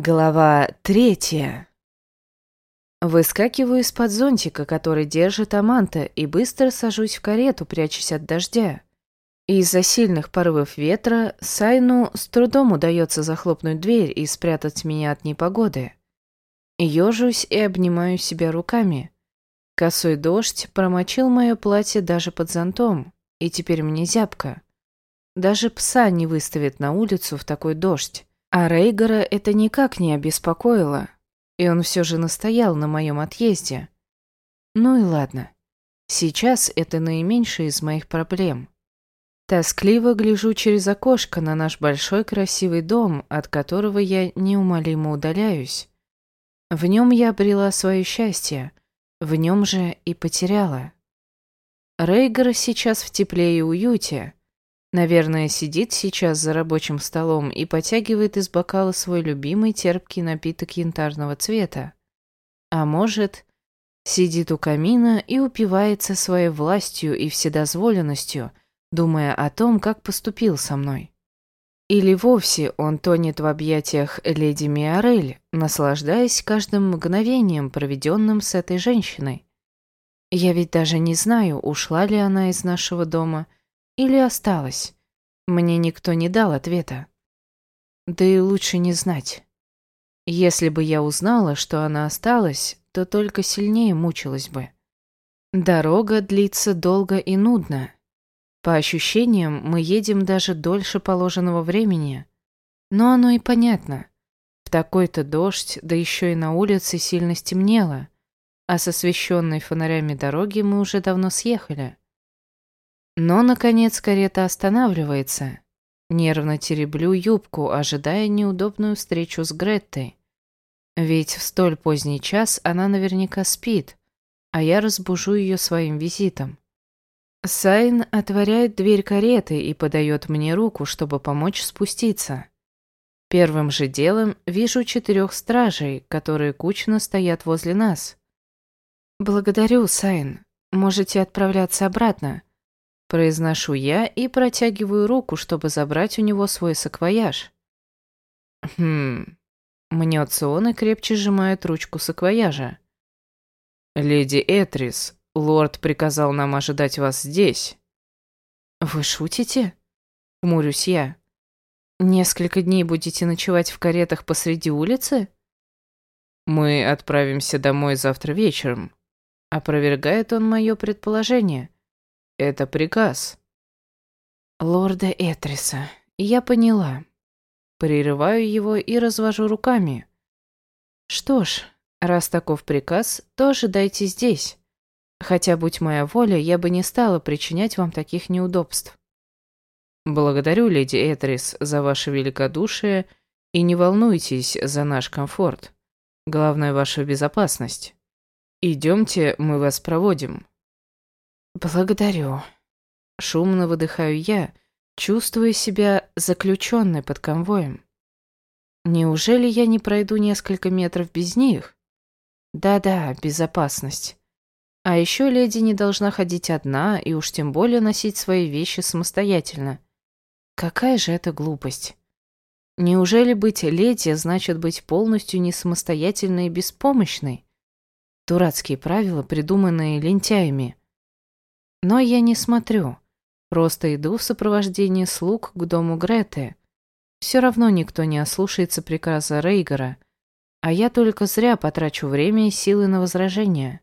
Глава третья. Выскакиваю из-под зонтика, который держит Аманта, и быстро сажусь в карету, прячась от дождя. Из-за сильных порывов ветра Сайну с трудом удается захлопнуть дверь и спрятать меня от непогоды. Ёжусь и обнимаю себя руками. Косой дождь промочил мое платье даже под зонтом, и теперь мне зябко. Даже пса не выставит на улицу в такой дождь. А Рейгора это никак не обеспокоило, и он все же настоял на моем отъезде. Ну и ладно. Сейчас это наименьшее из моих проблем. Тоскливо гляжу через окошко на наш большой красивый дом, от которого я неумолимо удаляюсь. В нем я обрела свое счастье, в нем же и потеряла. Рейгор сейчас в тепле и уюте, Наверное, сидит сейчас за рабочим столом и потягивает из бокала свой любимый терпкий напиток янтарного цвета. А может, сидит у камина и упивается своей властью и вседозволенностью, думая о том, как поступил со мной. Или вовсе он тонет в объятиях леди Миорель, наслаждаясь каждым мгновением, проведенным с этой женщиной. Я ведь даже не знаю, ушла ли она из нашего дома – или осталась? Мне никто не дал ответа. Да и лучше не знать. Если бы я узнала, что она осталась, то только сильнее мучилась бы. Дорога длится долго и нудно. По ощущениям, мы едем даже дольше положенного времени. Но оно и понятно. В такой-то дождь, да еще и на улице сильно стемнело, а с освещенной фонарями дороги мы уже давно съехали. Но, наконец, карета останавливается. Нервно тереблю юбку, ожидая неудобную встречу с Греттой. Ведь в столь поздний час она наверняка спит, а я разбужу ее своим визитом. Сайн отворяет дверь кареты и подает мне руку, чтобы помочь спуститься. Первым же делом вижу четырех стражей, которые кучно стоят возле нас. «Благодарю, Сайн. Можете отправляться обратно. Произношу я и протягиваю руку, чтобы забрать у него свой саквояж. Хм. Мнется он и крепче сжимает ручку саквояжа. «Леди Этрис, лорд приказал нам ожидать вас здесь». «Вы шутите?» — хмурюсь я. «Несколько дней будете ночевать в каретах посреди улицы?» «Мы отправимся домой завтра вечером», — опровергает он мое предположение. Это приказ. Лорда Этриса. Я поняла. Прерываю его и развожу руками. Что ж, раз таков приказ, то ожидайте здесь. Хотя, будь моя воля, я бы не стала причинять вам таких неудобств. Благодарю, леди Этрис, за ваше великодушие и не волнуйтесь за наш комфорт. Главное, ваша безопасность. Идемте, мы вас проводим. «Благодарю». Шумно выдыхаю я, чувствуя себя заключенной под конвоем. Неужели я не пройду несколько метров без них? Да-да, безопасность. А еще леди не должна ходить одна и уж тем более носить свои вещи самостоятельно. Какая же это глупость. Неужели быть леди значит быть полностью не самостоятельной и беспомощной? Дурацкие правила, придуманные лентяями. Но я не смотрю. Просто иду в сопровождении слуг к дому Греты. Все равно никто не ослушается приказа Рейгора, а я только зря потрачу время и силы на возражения.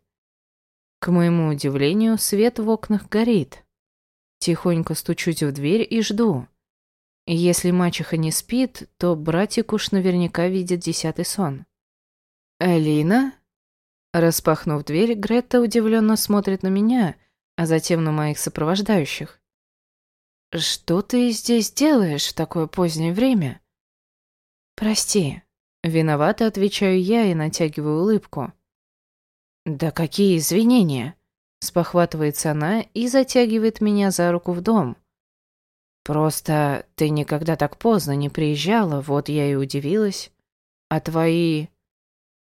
К моему удивлению, свет в окнах горит. Тихонько стучусь в дверь и жду. Если мачеха не спит, то братик уж наверняка видит десятый сон. «Алина?» Распахнув дверь, Грета удивленно смотрит на меня а затем на моих сопровождающих. «Что ты здесь делаешь в такое позднее время?» «Прости», — виновато отвечаю я и натягиваю улыбку. «Да какие извинения?» — спохватывается она и затягивает меня за руку в дом. «Просто ты никогда так поздно не приезжала, вот я и удивилась. А твои...»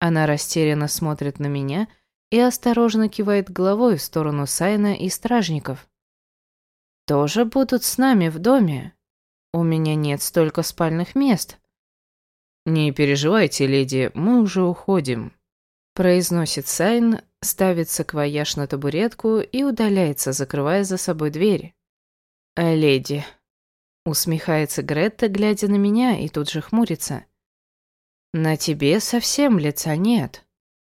Она растерянно смотрит на меня — и осторожно кивает головой в сторону Сайна и стражников. «Тоже будут с нами в доме. У меня нет столько спальных мест». «Не переживайте, леди, мы уже уходим», – произносит Сайн, ставит саквояж на табуретку и удаляется, закрывая за собой дверь. «А леди», – усмехается Гретта, глядя на меня, и тут же хмурится. «На тебе совсем лица нет.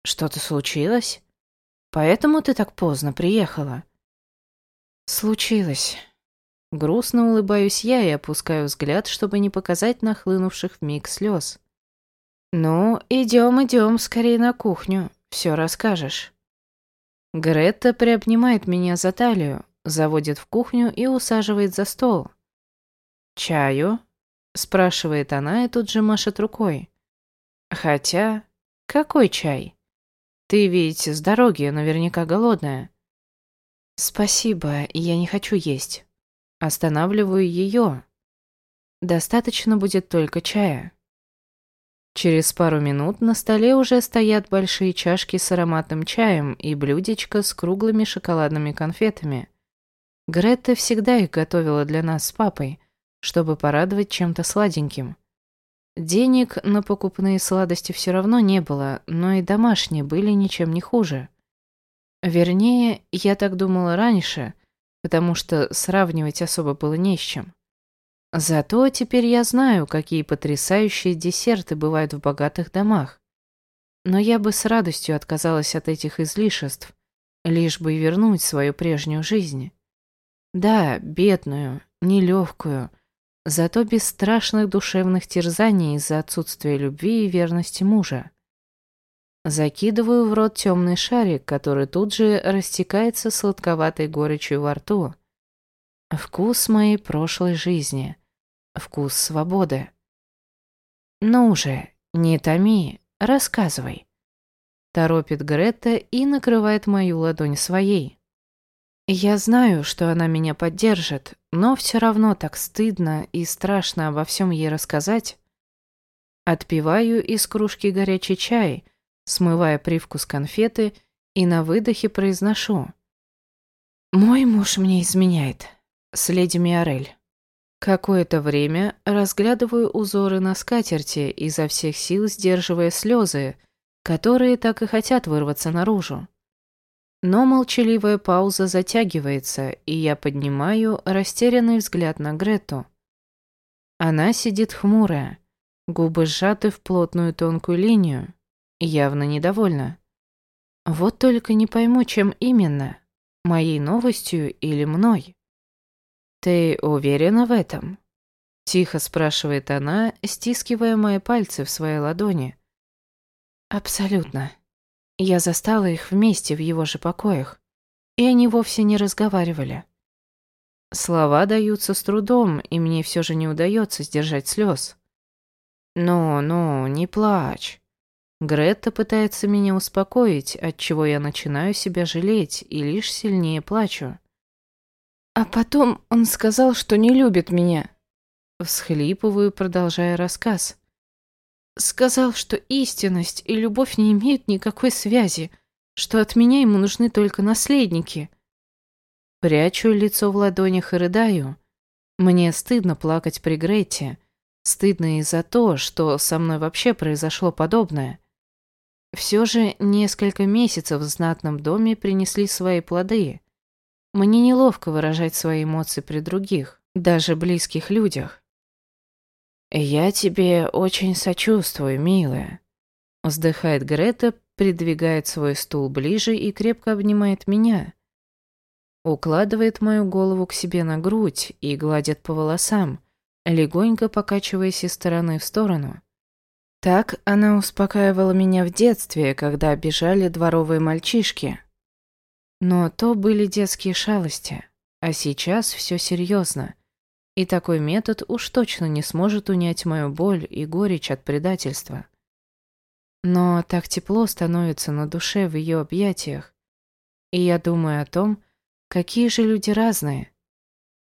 Что-то случилось? Поэтому ты так поздно приехала?» «Случилось». Грустно улыбаюсь я и опускаю взгляд, чтобы не показать нахлынувших в миг слез. «Ну, идем, идем, скорее на кухню, все расскажешь». Гретта приобнимает меня за талию, заводит в кухню и усаживает за стол. «Чаю?» – спрашивает она и тут же машет рукой. «Хотя, какой чай? Ты ведь с дороги наверняка голодная». «Спасибо, я не хочу есть». Останавливаю ее. Достаточно будет только чая. Через пару минут на столе уже стоят большие чашки с ароматным чаем и блюдечко с круглыми шоколадными конфетами. Гретта всегда их готовила для нас с папой, чтобы порадовать чем-то сладеньким. Денег на покупные сладости все равно не было, но и домашние были ничем не хуже. Вернее, я так думала раньше, потому что сравнивать особо было не с чем. Зато теперь я знаю, какие потрясающие десерты бывают в богатых домах. Но я бы с радостью отказалась от этих излишеств, лишь бы вернуть свою прежнюю жизнь. Да, бедную, нелегкую, зато без страшных душевных терзаний из-за отсутствия любви и верности мужа. Закидываю в рот темный шарик, который тут же растекается сладковатой горечью во рту. Вкус моей прошлой жизни. Вкус свободы. Ну уже, не томи, рассказывай. Торопит Гретта и накрывает мою ладонь своей. Я знаю, что она меня поддержит, но все равно так стыдно и страшно обо всем ей рассказать. Отпиваю из кружки горячий чай, смывая привкус конфеты, и на выдохе произношу. «Мой муж мне изменяет, с леди Миорель». Какое-то время разглядываю узоры на скатерти, изо всех сил сдерживая слезы, которые так и хотят вырваться наружу. Но молчаливая пауза затягивается, и я поднимаю растерянный взгляд на Грету. Она сидит хмурая, губы сжаты в плотную тонкую линию, явно недовольна. Вот только не пойму, чем именно, моей новостью или мной. «Ты уверена в этом?» Тихо спрашивает она, стискивая мои пальцы в своей ладони. «Абсолютно. Я застала их вместе в его же покоях, и они вовсе не разговаривали. Слова даются с трудом, и мне все же не удается сдержать слез. «Ну, ну, не плачь». Гретта пытается меня успокоить, от чего я начинаю себя жалеть и лишь сильнее плачу. А потом он сказал, что не любит меня. Всхлипываю, продолжая рассказ. Сказал, что истинность и любовь не имеют никакой связи, что от меня ему нужны только наследники. Прячу лицо в ладонях и рыдаю. Мне стыдно плакать при Грете. Стыдно и за то, что со мной вообще произошло подобное. Все же несколько месяцев в знатном доме принесли свои плоды. Мне неловко выражать свои эмоции при других, даже близких людях. «Я тебе очень сочувствую, милая», — вздыхает Грета, придвигает свой стул ближе и крепко обнимает меня. Укладывает мою голову к себе на грудь и гладит по волосам, легонько покачиваясь из стороны в сторону. Так она успокаивала меня в детстве, когда бежали дворовые мальчишки. Но то были детские шалости, а сейчас все серьезно. И такой метод уж точно не сможет унять мою боль и горечь от предательства. Но так тепло становится на душе в ее объятиях. И я думаю о том, какие же люди разные.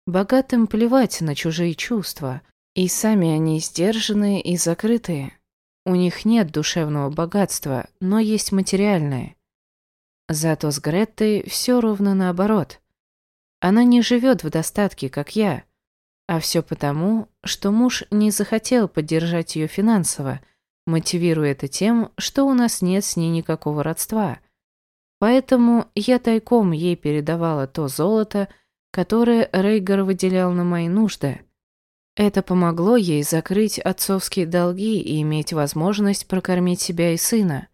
Богатым плевать на чужие чувства, и сами они сдержанные и закрытые. У них нет душевного богатства, но есть материальное. Зато с Греттой все ровно наоборот. Она не живет в достатке, как я. А все потому, что муж не захотел поддержать ее финансово, мотивируя это тем, что у нас нет с ней никакого родства. Поэтому я тайком ей передавала то золото, которое Рейгар выделял на мои нужды. Это помогло ей закрыть отцовские долги и иметь возможность прокормить себя и сына.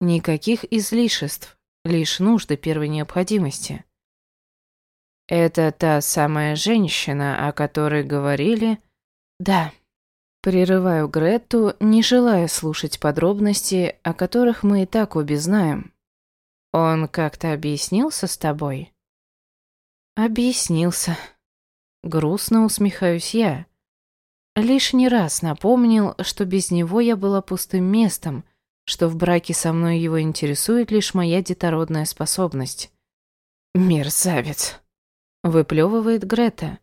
Никаких излишеств, лишь нужды первой необходимости. «Это та самая женщина, о которой говорили?» «Да». Прерываю Гретту, не желая слушать подробности, о которых мы и так обе знаем. «Он как-то объяснился с тобой?» «Объяснился». Грустно усмехаюсь я. Лишний раз напомнил, что без него я была пустым местом, что в браке со мной его интересует лишь моя детородная способность. «Мерзавец!» — выплевывает Грета.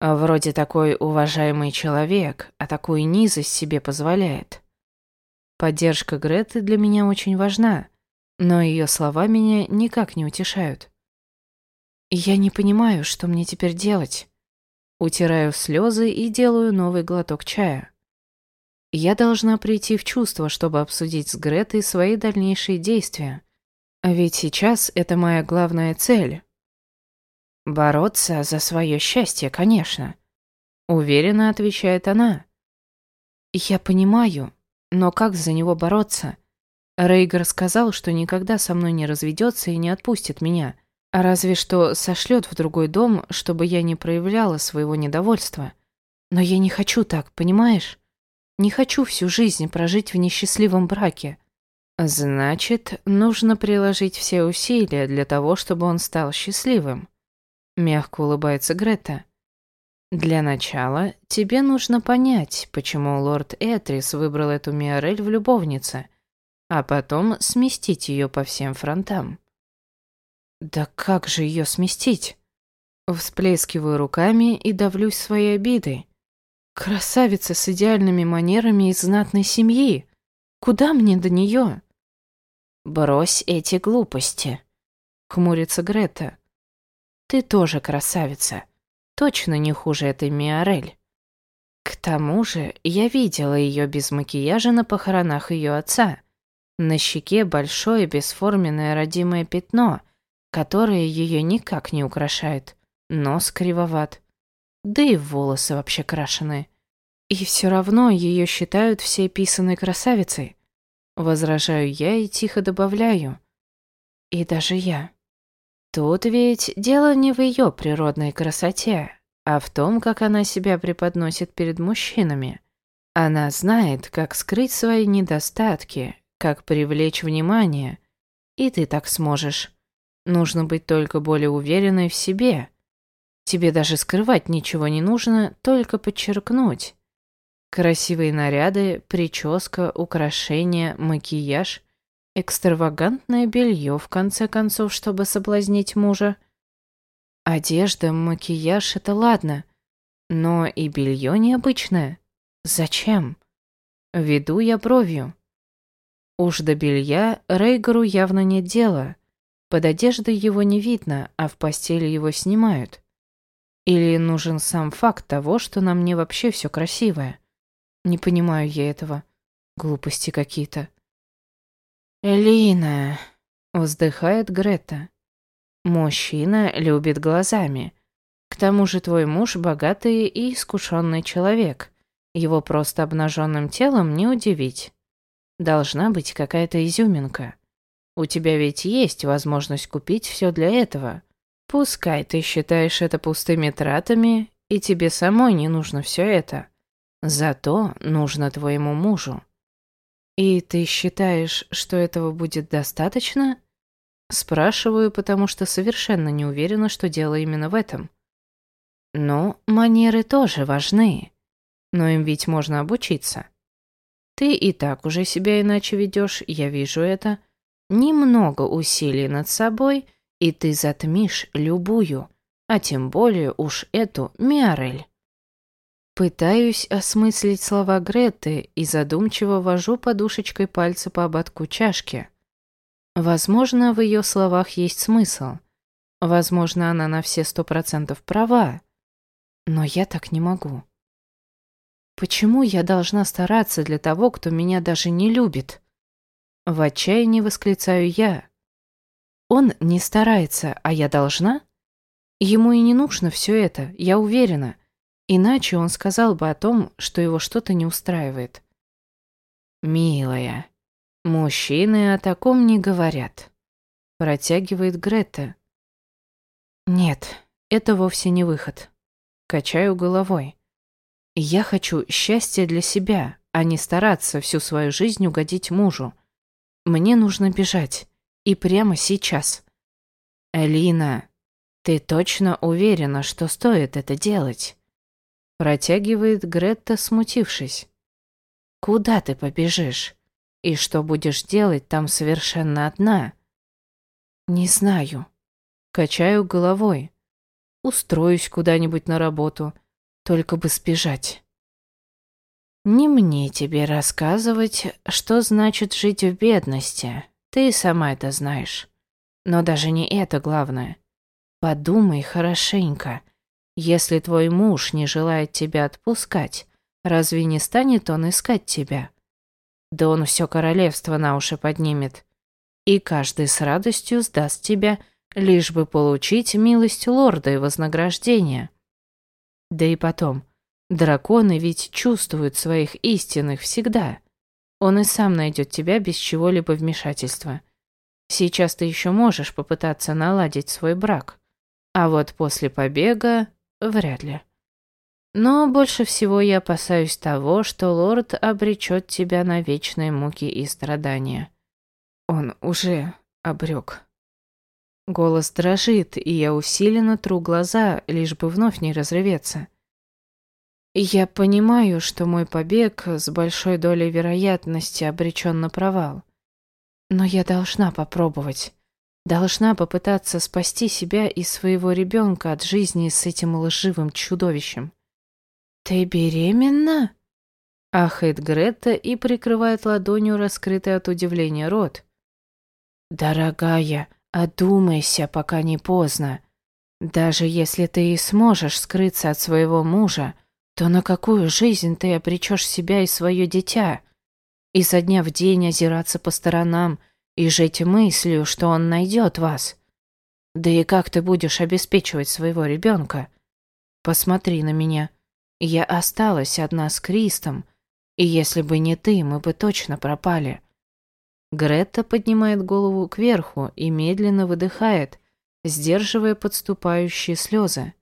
Вроде такой уважаемый человек, а такую низость себе позволяет. Поддержка Греты для меня очень важна, но ее слова меня никак не утешают. Я не понимаю, что мне теперь делать. Утираю слезы и делаю новый глоток чая. Я должна прийти в чувство, чтобы обсудить с Гретой свои дальнейшие действия. А ведь сейчас это моя главная цель «Бороться за свое счастье, конечно», — уверенно отвечает она. «Я понимаю, но как за него бороться? Рейгар сказал, что никогда со мной не разведется и не отпустит меня, а разве что сошлет в другой дом, чтобы я не проявляла своего недовольства. Но я не хочу так, понимаешь? Не хочу всю жизнь прожить в несчастливом браке». «Значит, нужно приложить все усилия для того, чтобы он стал счастливым», Мягко улыбается Грета. Для начала тебе нужно понять, почему лорд Этрис выбрал эту Миорель в любовнице, а потом сместить ее по всем фронтам. Да как же ее сместить? Всплескиваю руками и давлюсь своей обидой. Красавица с идеальными манерами из знатной семьи. Куда мне до нее? Брось эти глупости, хмурится Грета. Ты тоже красавица. Точно не хуже этой Миорель. К тому же я видела ее без макияжа на похоронах ее отца. На щеке большое бесформенное родимое пятно, которое ее никак не украшает. Нос кривоват. Да и волосы вообще крашеные. И все равно ее считают всей писаной красавицей. Возражаю я и тихо добавляю. И даже я. Тут ведь дело не в ее природной красоте, а в том, как она себя преподносит перед мужчинами. Она знает, как скрыть свои недостатки, как привлечь внимание. И ты так сможешь. Нужно быть только более уверенной в себе. Тебе даже скрывать ничего не нужно, только подчеркнуть. Красивые наряды, прическа, украшения, макияж Экстравагантное белье, в конце концов, чтобы соблазнить мужа. Одежда, макияж — это ладно. Но и белье необычное. Зачем? Веду я бровью. Уж до белья Рейгору явно нет дела. Под одеждой его не видно, а в постели его снимают. Или нужен сам факт того, что на мне вообще все красивое. Не понимаю я этого. Глупости какие-то. «Лина», — вздыхает Грета. «Мужчина любит глазами. К тому же твой муж богатый и искушенный человек. Его просто обнаженным телом не удивить. Должна быть какая-то изюминка. У тебя ведь есть возможность купить все для этого. Пускай ты считаешь это пустыми тратами, и тебе самой не нужно все это. Зато нужно твоему мужу. «И ты считаешь, что этого будет достаточно?» Спрашиваю, потому что совершенно не уверена, что дело именно в этом. «Ну, манеры тоже важны, но им ведь можно обучиться. Ты и так уже себя иначе ведешь, я вижу это. Немного усилий над собой, и ты затмишь любую, а тем более уж эту Миорель». Пытаюсь осмыслить слова Греты и задумчиво вожу подушечкой пальца по ободку чашки. Возможно, в ее словах есть смысл. Возможно, она на все сто процентов права. Но я так не могу. Почему я должна стараться для того, кто меня даже не любит? В отчаянии восклицаю я. Он не старается, а я должна? Ему и не нужно все это, я уверена. Иначе он сказал бы о том, что его что-то не устраивает. «Милая, мужчины о таком не говорят», — протягивает Грета. «Нет, это вовсе не выход». Качаю головой. «Я хочу счастья для себя, а не стараться всю свою жизнь угодить мужу. Мне нужно бежать. И прямо сейчас». «Элина, ты точно уверена, что стоит это делать?» Протягивает Гретта, смутившись. Куда ты побежишь? И что будешь делать там совершенно одна? Не знаю. Качаю головой. Устроюсь куда-нибудь на работу, только бы сбежать. Не мне тебе рассказывать, что значит жить в бедности. Ты сама это знаешь. Но даже не это главное. Подумай хорошенько. Если твой муж не желает тебя отпускать, Разве не станет он искать тебя? Да он все королевство на уши поднимет. И каждый с радостью сдаст тебя, лишь бы получить милость лорда и вознаграждение. Да и потом, драконы ведь чувствуют своих истинных всегда. Он и сам найдет тебя без чего-либо вмешательства. Сейчас ты еще можешь попытаться наладить свой брак, а вот после побега вряд ли. Но больше всего я опасаюсь того, что лорд обречет тебя на вечные муки и страдания. Он уже обрек. Голос дрожит, и я усиленно тру глаза, лишь бы вновь не разреветься. Я понимаю, что мой побег с большой долей вероятности обречен на провал. Но я должна попробовать. Должна попытаться спасти себя и своего ребенка от жизни с этим лживым чудовищем. «Ты беременна?» Ахает Гретта и прикрывает ладонью раскрытый от удивления рот. «Дорогая, одумайся, пока не поздно. Даже если ты и сможешь скрыться от своего мужа, то на какую жизнь ты обречешь себя и свое дитя? И со дня в день озираться по сторонам и жить мыслью, что он найдет вас? Да и как ты будешь обеспечивать своего ребенка? Посмотри на меня. Я осталась одна с Кристом, и если бы не ты, мы бы точно пропали. Гретта поднимает голову кверху и медленно выдыхает, сдерживая подступающие слезы.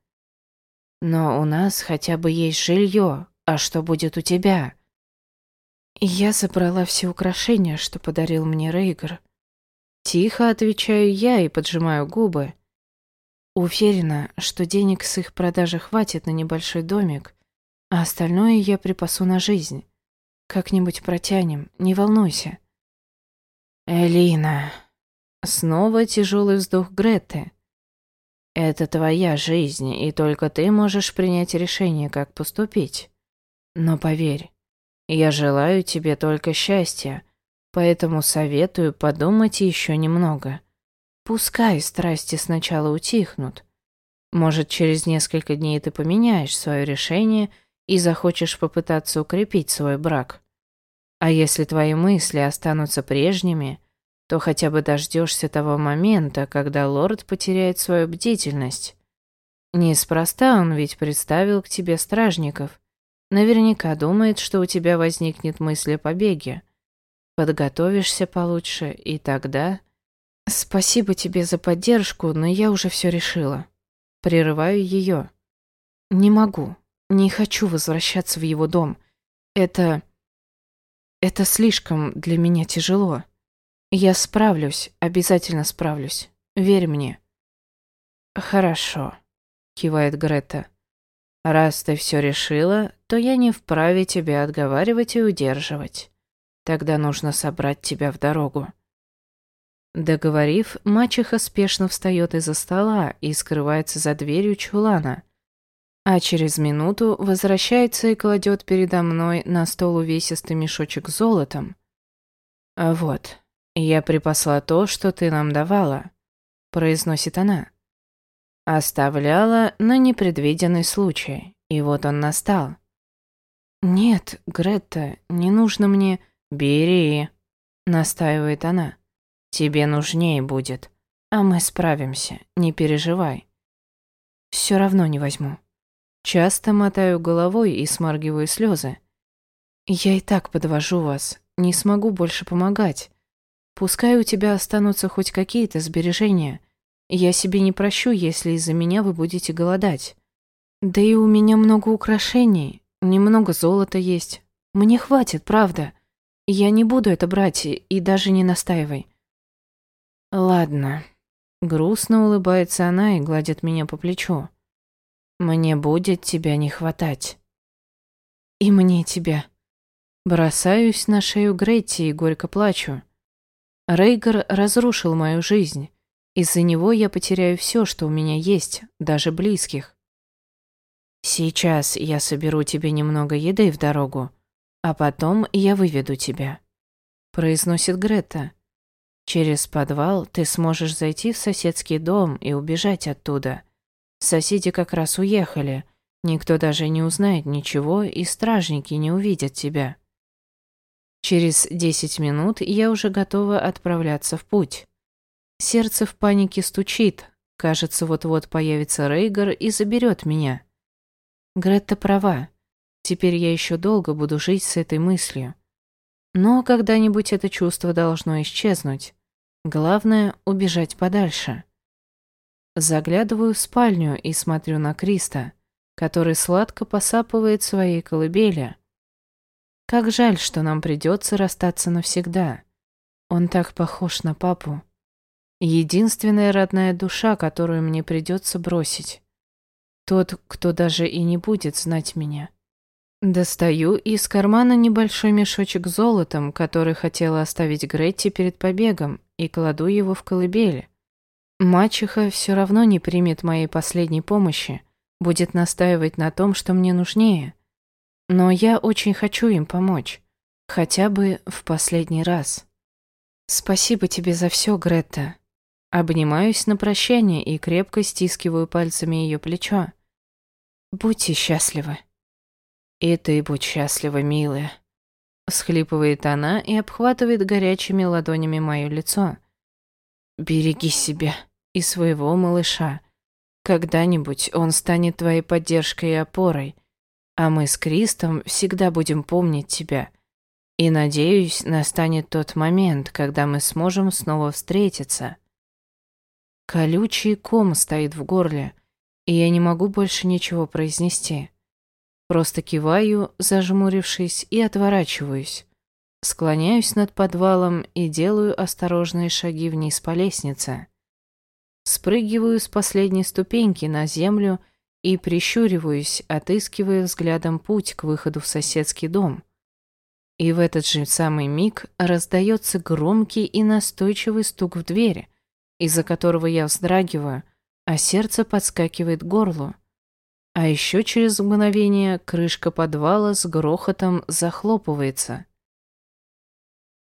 Но у нас хотя бы есть жилье, а что будет у тебя? Я забрала все украшения, что подарил мне Рейгар. Тихо отвечаю я и поджимаю губы. Уверена, что денег с их продажи хватит на небольшой домик, а остальное я припасу на жизнь. Как-нибудь протянем, не волнуйся. Элина. Снова тяжелый вздох Греты. Это твоя жизнь, и только ты можешь принять решение, как поступить. Но поверь, я желаю тебе только счастья, поэтому советую подумать еще немного. Пускай страсти сначала утихнут. Может, через несколько дней ты поменяешь свое решение – и захочешь попытаться укрепить свой брак. А если твои мысли останутся прежними, то хотя бы дождешься того момента, когда лорд потеряет свою бдительность. Неспроста он ведь представил к тебе стражников. Наверняка думает, что у тебя возникнет мысль о побеге. Подготовишься получше, и тогда... Спасибо тебе за поддержку, но я уже все решила. Прерываю ее. Не могу. Не хочу возвращаться в его дом. Это... Это слишком для меня тяжело. Я справлюсь, обязательно справлюсь. Верь мне. Хорошо, кивает Грета. Раз ты все решила, то я не вправе тебя отговаривать и удерживать. Тогда нужно собрать тебя в дорогу. Договорив, мачеха спешно встает из-за стола и скрывается за дверью чулана, а через минуту возвращается и кладет передо мной на стол увесистый мешочек с золотом. «А вот, я припасла то, что ты нам давала», — произносит она. Оставляла на непредвиденный случай, и вот он настал. «Нет, Гретта, не нужно мне...» «Бери», — настаивает она. «Тебе нужнее будет, а мы справимся, не переживай». «Все равно не возьму». Часто мотаю головой и смаргиваю слезы. «Я и так подвожу вас, не смогу больше помогать. Пускай у тебя останутся хоть какие-то сбережения. Я себе не прощу, если из-за меня вы будете голодать. Да и у меня много украшений, немного золота есть. Мне хватит, правда. Я не буду это брать и даже не настаивай. Ладно. Грустно улыбается она и гладит меня по плечу. Мне будет тебя не хватать. И мне тебя. Бросаюсь на шею Гретти и горько плачу. Рейгар разрушил мою жизнь. Из-за него я потеряю все, что у меня есть, даже близких. Сейчас я соберу тебе немного еды в дорогу, а потом я выведу тебя», — произносит Грета. «Через подвал ты сможешь зайти в соседский дом и убежать оттуда. Соседи как раз уехали, никто даже не узнает ничего, и стражники не увидят тебя». Через десять минут я уже готова отправляться в путь. Сердце в панике стучит. Кажется, вот-вот появится Рейгар и заберет меня. Гретта права. Теперь я еще долго буду жить с этой мыслью. Но когда-нибудь это чувство должно исчезнуть. Главное — убежать подальше. Заглядываю в спальню и смотрю на Криста, который сладко посапывает в своей колыбели. Как жаль, что нам придется расстаться навсегда. Он так похож на папу. Единственная родная душа, которую мне придется бросить. Тот, кто даже и не будет знать меня. Достаю из кармана небольшой мешочек с золотом, который хотела оставить Гретти перед побегом, и кладу его в колыбель. Мачеха все равно не примет моей последней помощи, будет настаивать на том, что мне нужнее. Но я очень хочу им помочь, хотя бы в последний раз. Спасибо тебе за все, Гретта. Обнимаюсь на прощание и крепко стискиваю пальцами ее плечо. Будьте счастливы. И ты будь счастлива, милая. Схлипывает она и обхватывает горячими ладонями мое лицо. Береги себя и своего малыша. Когда-нибудь он станет твоей поддержкой и опорой, а мы с Кристом всегда будем помнить тебя. И, надеюсь, настанет тот момент, когда мы сможем снова встретиться. Колючий ком стоит в горле, и я не могу больше ничего произнести. Просто киваю, зажмурившись, и отворачиваюсь. Склоняюсь над подвалом и делаю осторожные шаги вниз по лестнице. Спрыгиваю с последней ступеньки на землю и прищуриваюсь, отыскивая взглядом путь к выходу в соседский дом. И в этот же самый миг раздается громкий и настойчивый стук в дверь, из-за которого я вздрагиваю, а сердце подскакивает к горлу. А еще через мгновение крышка подвала с грохотом захлопывается.